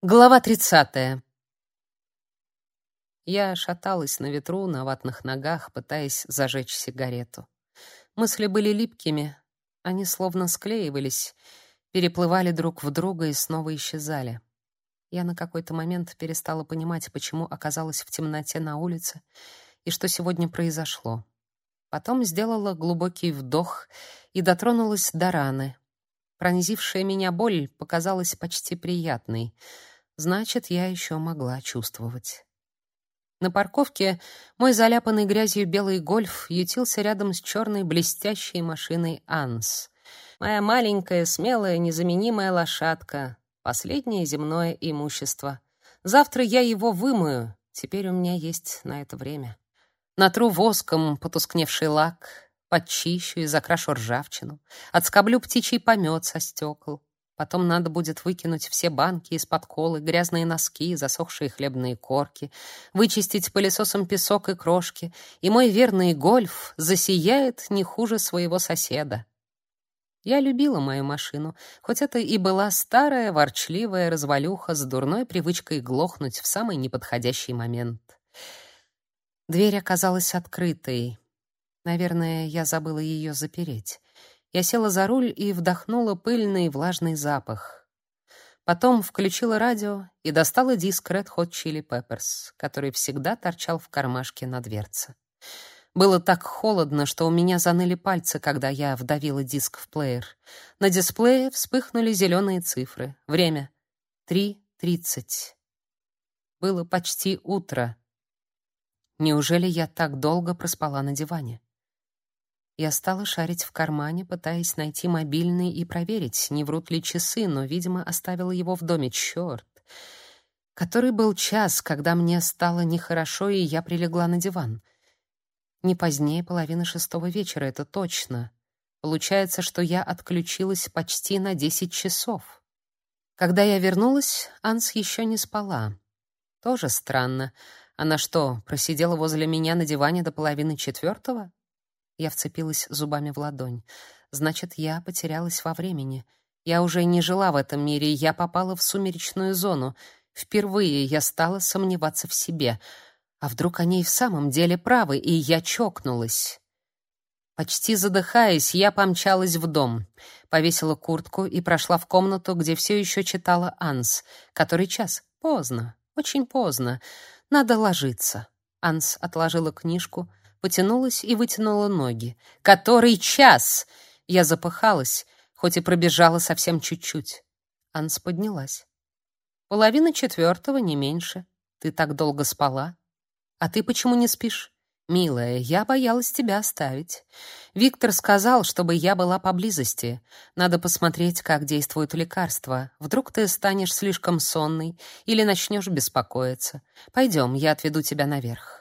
Глава 30. Я шаталась на ветру на ватных ногах, пытаясь зажечь сигарету. Мысли были липкими, они словно склеивались, переплывали друг в друга и снова исчезали. Я на какой-то момент перестала понимать, почему оказалась в темноте на улице и что сегодня произошло. Потом сделала глубокий вдох и дотронулась до раны. Пронзившая меня боль показалась почти приятной — Значит, я еще могла чувствовать. На парковке мой заляпанный грязью белый гольф ютился рядом с черной блестящей машиной Анс. Моя маленькая, смелая, незаменимая лошадка. Последнее земное имущество. Завтра я его вымою. Теперь у меня есть на это время. Натру воском потускневший лак, подчищу и закрашу ржавчину, отскоблю птичий помет со стекол. Потом надо будет выкинуть все банки из-под колы, грязные носки, засохшие хлебные корки, вычистить пылесосом песок и крошки, и мой верный гольф засияет не хуже своего соседа. Я любила мою машину, хоть это и была старая, ворчливая развалюха с дурной привычкой глохнуть в самый неподходящий момент. Дверь оказалась открытой. Наверное, я забыла ее запереть. Я села за руль и вдохнула пыльный влажный запах. Потом включила радио и достала диск Red Hot Chili Peppers, который всегда торчал в кармашке на дверце. Было так холодно, что у меня заныли пальцы, когда я вдавила диск в плеер. На дисплее вспыхнули зеленые цифры. Время — 3.30. Было почти утро. Неужели я так долго проспала на диване? Я стала шарить в кармане, пытаясь найти мобильный и проверить, не врут ли часы, но, видимо, оставила его в доме. Чёрт! Который был час, когда мне стало нехорошо, и я прилегла на диван. Не позднее половины шестого вечера, это точно. Получается, что я отключилась почти на десять часов. Когда я вернулась, Анс еще не спала. Тоже странно. Она что, просидела возле меня на диване до половины четвертого? Я вцепилась зубами в ладонь. Значит, я потерялась во времени. Я уже не жила в этом мире, я попала в сумеречную зону. Впервые я стала сомневаться в себе. А вдруг они и в самом деле правы, и я чокнулась? Почти задыхаясь, я помчалась в дом, повесила куртку и прошла в комнату, где все еще читала Анс. Который час? Поздно, очень поздно. Надо ложиться. Анс отложила книжку, потянулась и вытянула ноги. «Который час?» Я запыхалась, хоть и пробежала совсем чуть-чуть. Анс поднялась. «Половина четвертого, не меньше. Ты так долго спала. А ты почему не спишь?» «Милая, я боялась тебя оставить. Виктор сказал, чтобы я была поблизости. Надо посмотреть, как действуют лекарства. Вдруг ты станешь слишком сонной или начнешь беспокоиться. Пойдем, я отведу тебя наверх».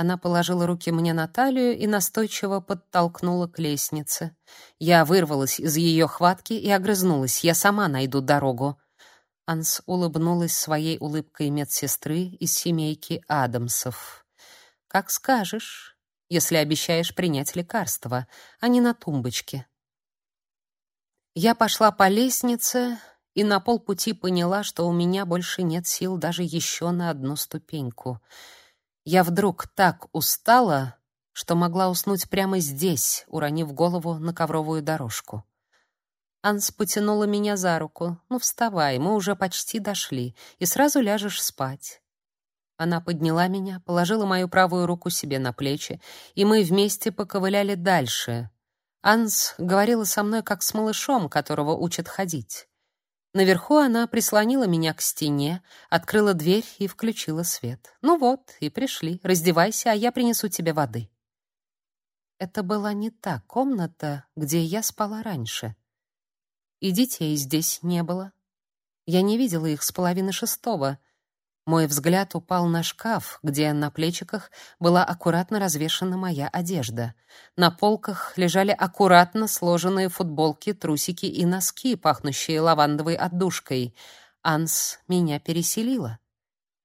Она положила руки мне на талию и настойчиво подтолкнула к лестнице. Я вырвалась из ее хватки и огрызнулась. Я сама найду дорогу. Анс улыбнулась своей улыбкой медсестры из семейки Адамсов. Как скажешь, если обещаешь принять лекарство, а не на тумбочке. Я пошла по лестнице и на полпути поняла, что у меня больше нет сил даже еще на одну ступеньку. Я вдруг так устала, что могла уснуть прямо здесь, уронив голову на ковровую дорожку. Анс потянула меня за руку. «Ну, вставай, мы уже почти дошли, и сразу ляжешь спать». Она подняла меня, положила мою правую руку себе на плечи, и мы вместе поковыляли дальше. Анс говорила со мной как с малышом, которого учат ходить. Наверху она прислонила меня к стене, открыла дверь и включила свет. Ну вот, и пришли. Раздевайся, а я принесу тебе воды. Это была не та комната, где я спала раньше. И детей здесь не было. Я не видела их с половины шестого. Мой взгляд упал на шкаф, где на плечиках была аккуратно развешана моя одежда. На полках лежали аккуратно сложенные футболки, трусики и носки, пахнущие лавандовой отдушкой. Анс меня переселила.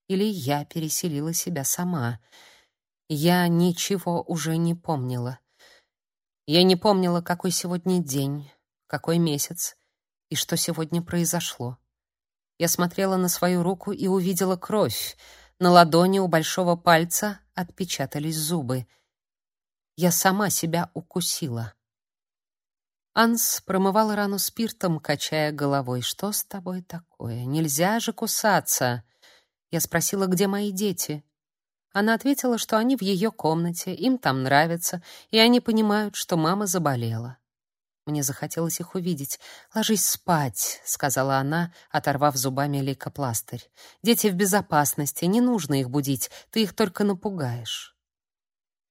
Или я переселила себя сама. Я ничего уже не помнила. Я не помнила, какой сегодня день, какой месяц и что сегодня произошло. Я смотрела на свою руку и увидела кровь. На ладони у большого пальца отпечатались зубы. Я сама себя укусила. Анс промывал рану спиртом, качая головой. «Что с тобой такое? Нельзя же кусаться!» Я спросила, где мои дети. Она ответила, что они в ее комнате, им там нравится, и они понимают, что мама заболела. Мне захотелось их увидеть. «Ложись спать», — сказала она, оторвав зубами лейкопластырь. «Дети в безопасности, не нужно их будить, ты их только напугаешь».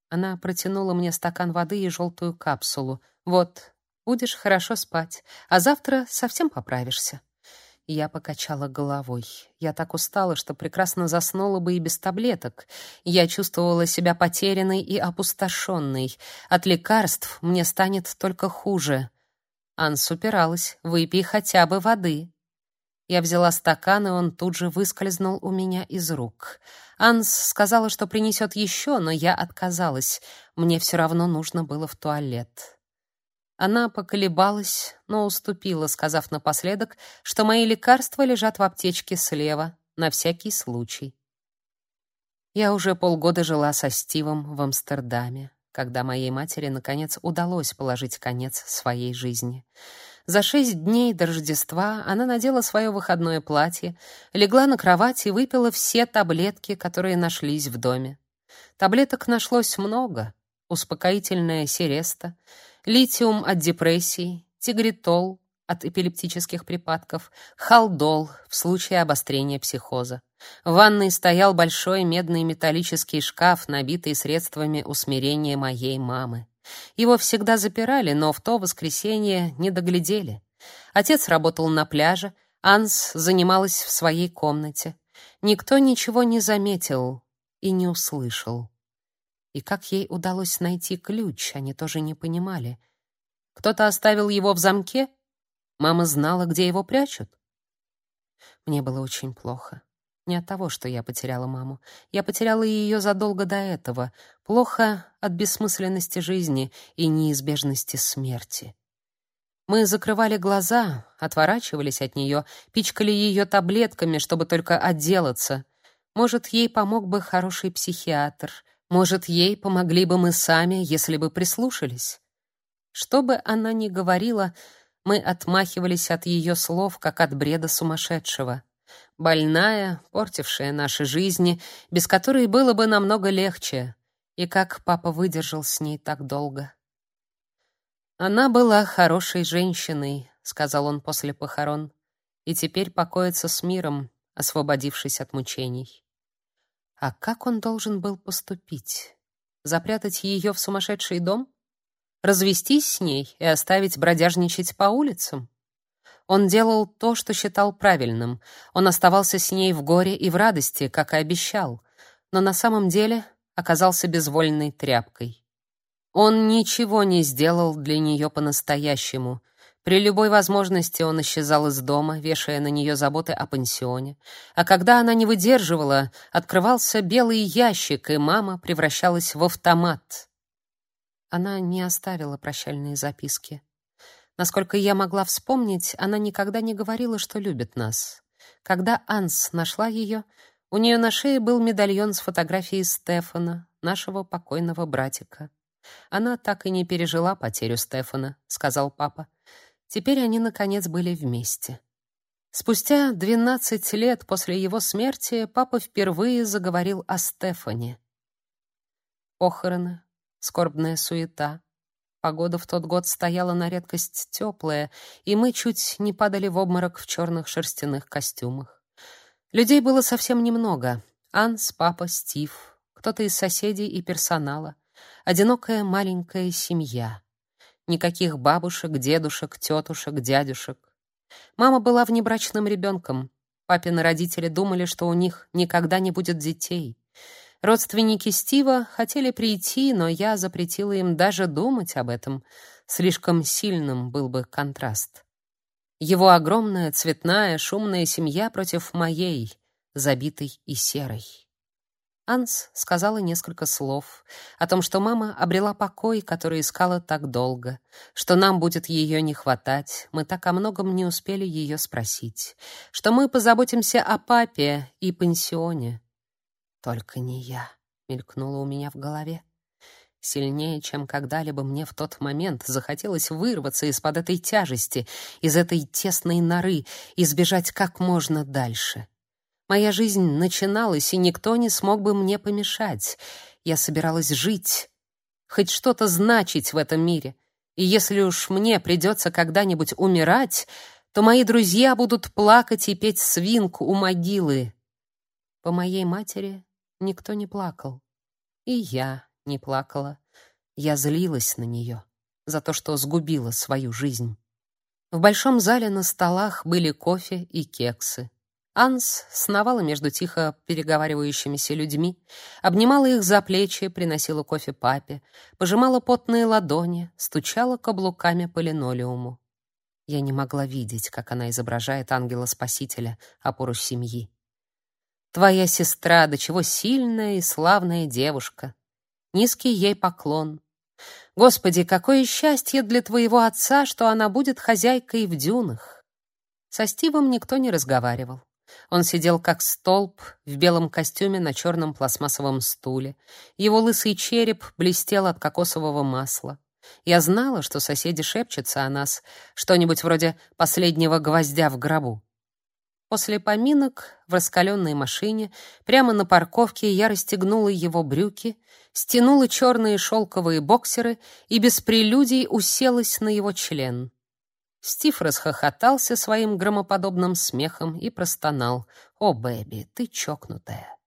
Она протянула мне стакан воды и желтую капсулу. «Вот, Будешь хорошо спать, а завтра совсем поправишься. Я покачала головой. Я так устала, что прекрасно заснула бы и без таблеток. Я чувствовала себя потерянной и опустошенной. От лекарств мне станет только хуже. Анс упиралась. «Выпей хотя бы воды». Я взяла стакан, и он тут же выскользнул у меня из рук. Анс сказала, что принесет еще, но я отказалась. Мне все равно нужно было в туалет. Она поколебалась, но уступила, сказав напоследок, что мои лекарства лежат в аптечке слева, на всякий случай. Я уже полгода жила со Стивом в Амстердаме, когда моей матери наконец удалось положить конец своей жизни. За шесть дней до Рождества она надела свое выходное платье, легла на кровать и выпила все таблетки, которые нашлись в доме. Таблеток нашлось много: успокоительная сиреста, литиум от депрессии, тигритол от эпилептических припадков, халдол в случае обострения психоза. В ванной стоял большой медный металлический шкаф, набитый средствами усмирения моей мамы. Его всегда запирали, но в то воскресенье не доглядели. Отец работал на пляже, Анс занималась в своей комнате. Никто ничего не заметил и не услышал. И как ей удалось найти ключ, они тоже не понимали. Кто-то оставил его в замке? Мама знала, где его прячут? Мне было очень плохо. Не от того, что я потеряла маму. Я потеряла ее задолго до этого. Плохо от бессмысленности жизни и неизбежности смерти. Мы закрывали глаза, отворачивались от нее, пичкали ее таблетками, чтобы только отделаться. Может, ей помог бы хороший психиатр — может, ей помогли бы мы сами, если бы прислушались? Что бы она ни говорила, мы отмахивались от ее слов, как от бреда сумасшедшего. Больная, портившая наши жизни, без которой было бы намного легче. И как папа выдержал с ней так долго. Она была хорошей женщиной, сказал он после похорон, и теперь покоится с миром, освободившись от мучений. А как он должен был поступить? Запрятать ее в сумасшедший дом? Развестись с ней и оставить бродяжничать по улицам? Он делал то, что считал правильным. Он оставался с ней в горе и в радости, как и обещал, но на самом деле оказался безвольной тряпкой. Он ничего не сделал для нее по-настоящему, при любой возможности он исчезал из дома, вешая на нее заботы о пансионе. А когда она не выдерживала, открывался белый ящик, и мама превращалась в автомат. Она не оставила прощальные записки. Насколько я могла вспомнить, она никогда не говорила, что любит нас. Когда Анс нашла ее, у нее на шее был медальон с фотографией Стефана, нашего покойного братика. Она так и не пережила потерю Стефана, сказал папа. Теперь они наконец были вместе. Спустя 12 лет после его смерти папа впервые заговорил о Стефане. Похороны, скорбная суета. Погода в тот год стояла на редкость теплая, и мы чуть не падали в обморок в черных шерстяных костюмах. Людей было совсем немного. Анс, папа, Стив, кто-то из соседей и персонала. Одинокая маленькая семья. Никаких бабушек, дедушек, тетушек, дядюшек. Мама была внебрачным ребенком. Папины родители думали, что у них никогда не будет детей. Родственники Стива хотели прийти, но я запретила им даже думать об этом. Слишком сильным был бы контраст. Его огромная, цветная, шумная семья против моей, забитой и серой. Анс сказала несколько слов о том, что мама обрела покой, который искала так долго, что нам будет ее не хватать, мы так о многом не успели ее спросить, что мы позаботимся о папе и пансионе. Только не я, мелькнуло у меня в голове. Сильнее, чем когда-либо мне в тот момент захотелось вырваться из-под этой тяжести, из этой тесной норы и сбежать как можно дальше. Моя жизнь начиналась, и никто не смог бы мне помешать. Я собиралась жить, хоть что-то значить в этом мире. И если уж мне придется когда-нибудь умирать, то мои друзья будут плакать и петь свинку у могилы. По моей матери никто не плакал. И я не плакала. Я злилась на нее за то, что сгубила свою жизнь. В большом зале на столах были кофе и кексы. Анс сновала между тихо переговаривающимися людьми, обнимала их за плечи, приносила кофе папе, пожимала потные ладони, стучала каблуками по линолеуму. Я не могла видеть, как она изображает ангела-спасителя, опору семьи. «Твоя сестра, до чего сильная и славная девушка!» Низкий ей поклон. Господи, какое счастье для твоего отца, что она будет хозяйкой в дюнах. Со Стивом никто не разговаривал. Он сидел как столб в белом костюме на черном пластмассовом стуле. Его лысый череп блестел от кокосового масла. Я знала, что соседи шепчутся о нас, что-нибудь вроде последнего гвоздя в гробу. После поминок в раскаленной машине прямо на парковке я расстегнула его брюки, стянула черные шелковые боксеры и без прелюдий уселась на его член. Стив расхохотался своим громоподобным смехом и простонал: "О, бэби, ты чокнутая".